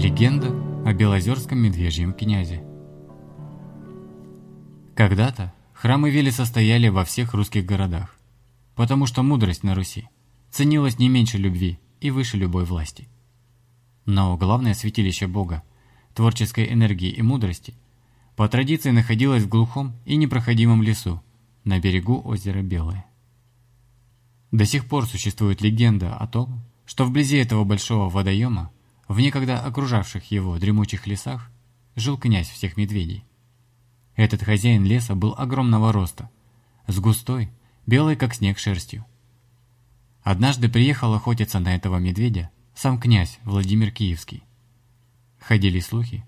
Легенда о Белозерском медвежьем князе. Когда-то храмы Велеса стояли во всех русских городах, потому что мудрость на Руси ценилась не меньше любви и выше любой власти. Но главное святилище Бога, творческой энергии и мудрости, по традиции находилось в глухом и непроходимом лесу на берегу озера Белое. До сих пор существует легенда о том, что вблизи этого большого водоема в некогда окружавших его дремучих лесах жил князь всех медведей. Этот хозяин леса был огромного роста, с густой, белой как снег шерстью. Однажды приехал охотиться на этого медведя сам князь Владимир Киевский. Ходили слухи,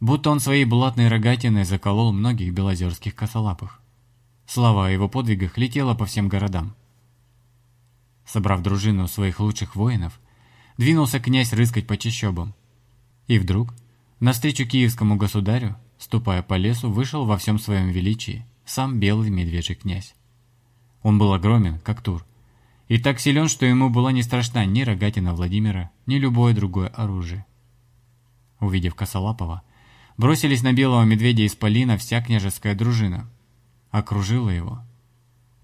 будто он своей булатной рогатиной заколол многих белозерских косолапых. Слава о его подвигах летела по всем городам. Собрав дружину своих лучших воинов, двинулся князь рыскать по чащобам. И вдруг, навстречу киевскому государю, ступая по лесу, вышел во всем своем величии сам белый медвежий князь. Он был огромен, как тур, и так силен, что ему была не страшна ни рогатина Владимира, ни любое другое оружие. Увидев Косолапова, бросились на белого медведя из Полина вся княжеская дружина. Окружила его.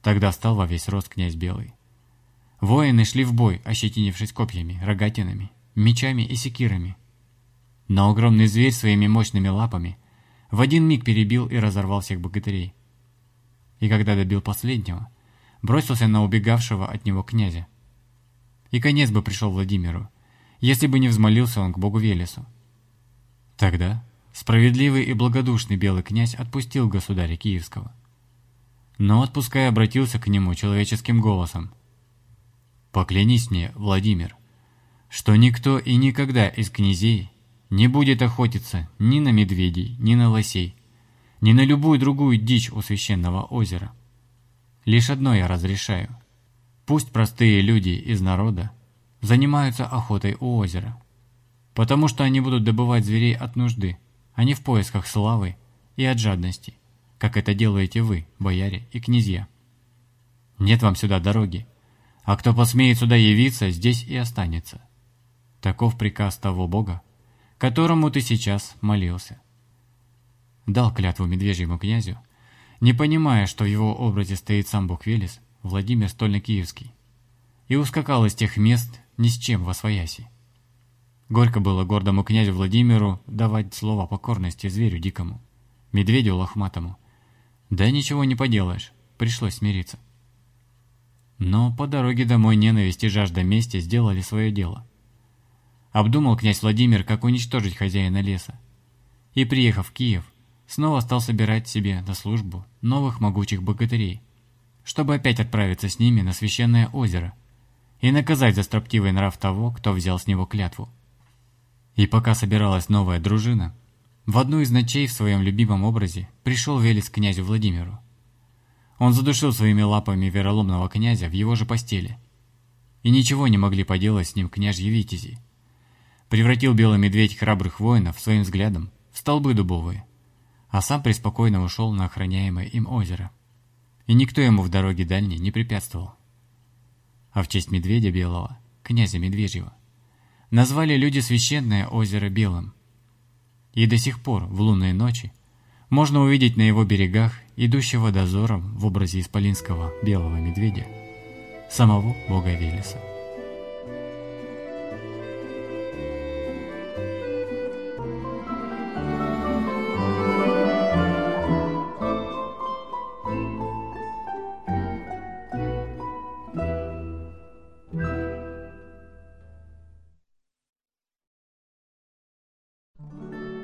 Тогда стал во весь рост князь Белый. Воины шли в бой, ощетинившись копьями, рогатинами, мечами и секирами. Но огромный зверь своими мощными лапами в один миг перебил и разорвал всех богатырей. И когда добил последнего, бросился на убегавшего от него князя. И конец бы пришел Владимиру, если бы не взмолился он к богу Велесу. Тогда справедливый и благодушный белый князь отпустил государя Киевского. Но отпуская обратился к нему человеческим голосом – Поклянись мне, Владимир, что никто и никогда из князей не будет охотиться ни на медведей, ни на лосей, ни на любую другую дичь у священного озера. Лишь одно я разрешаю. Пусть простые люди из народа занимаются охотой у озера, потому что они будут добывать зверей от нужды, а не в поисках славы и от жадности, как это делаете вы, бояре и князья. Нет вам сюда дороги, а кто посмеет сюда явиться, здесь и останется. Таков приказ того Бога, которому ты сейчас молился. Дал клятву медвежьему князю, не понимая, что в его образе стоит сам Бог Велес, Владимир Стольно-Киевский, и ускакал из тех мест ни с чем во свояси. Горько было гордому князю Владимиру давать слово покорности зверю дикому, медведю лохматому. Да ничего не поделаешь, пришлось смириться. Но по дороге домой ненависть и жажда мести сделали свое дело. Обдумал князь Владимир, как уничтожить хозяина леса. И, приехав в Киев, снова стал собирать себе на службу новых могучих богатырей, чтобы опять отправиться с ними на священное озеро и наказать за строптивый нрав того, кто взял с него клятву. И пока собиралась новая дружина, в одну из ночей в своем любимом образе пришел Велес князю Владимиру. Он задушил своими лапами вероломного князя в его же постели. И ничего не могли поделать с ним княжьи витязи. Превратил белый медведь храбрых воинов своим взглядом в столбы дубовые, а сам преспокойно ушел на охраняемое им озеро. И никто ему в дороге дальней не препятствовал. А в честь медведя белого, князя Медвежьего, назвали люди священное озеро Белым. И до сих пор в лунные ночи можно увидеть на его берегах идущего дозором в образе исполинского белого медведя, самого бога Велеса.